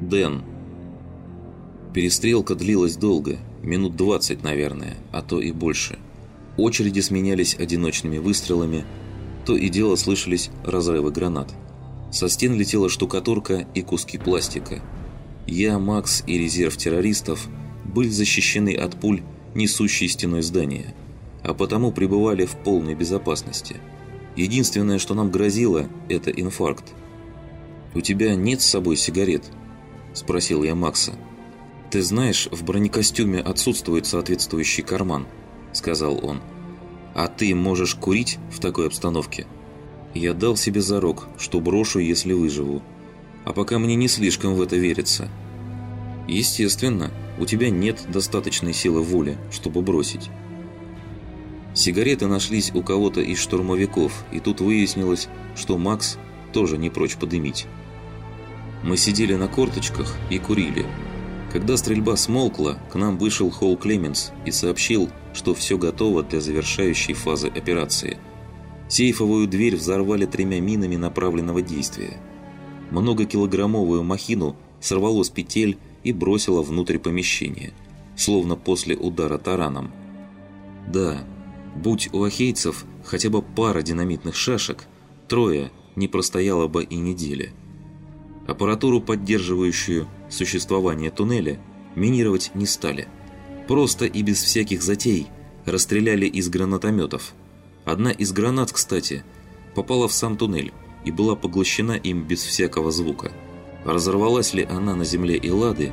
Дэн. Перестрелка длилась долго, минут 20, наверное, а то и больше. Очереди сменялись одиночными выстрелами, то и дело слышались разрывы гранат. Со стен летела штукатурка и куски пластика. Я, Макс и резерв террористов были защищены от пуль, несущей стеной здания, а потому пребывали в полной безопасности. Единственное, что нам грозило, это инфаркт. «У тебя нет с собой сигарет?» – спросил я Макса. «Ты знаешь, в бронекостюме отсутствует соответствующий карман», – сказал он. «А ты можешь курить в такой обстановке?» Я дал себе зарок, что брошу, если выживу. А пока мне не слишком в это верится. Естественно, у тебя нет достаточной силы воли, чтобы бросить. Сигареты нашлись у кого-то из штурмовиков, и тут выяснилось, что Макс тоже не прочь подымить. Мы сидели на корточках и курили. Когда стрельба смолкла, к нам вышел Холл Клеменс и сообщил, что все готово для завершающей фазы операции. Сейфовую дверь взорвали тремя минами направленного действия. Многокилограммовую махину сорвало с петель и бросило внутрь помещения, словно после удара тараном. Да, будь у ахейцев хотя бы пара динамитных шашек, трое не простояло бы и недели. Аппаратуру, поддерживающую существование туннеля, минировать не стали. Просто и без всяких затей расстреляли из гранатометов. Одна из гранат, кстати, попала в сам туннель и была поглощена им без всякого звука. Разорвалась ли она на земле Эллады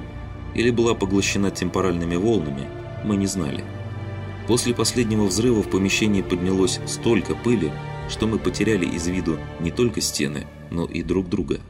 или была поглощена темпоральными волнами, мы не знали. После последнего взрыва в помещении поднялось столько пыли, что мы потеряли из виду не только стены, но и друг друга –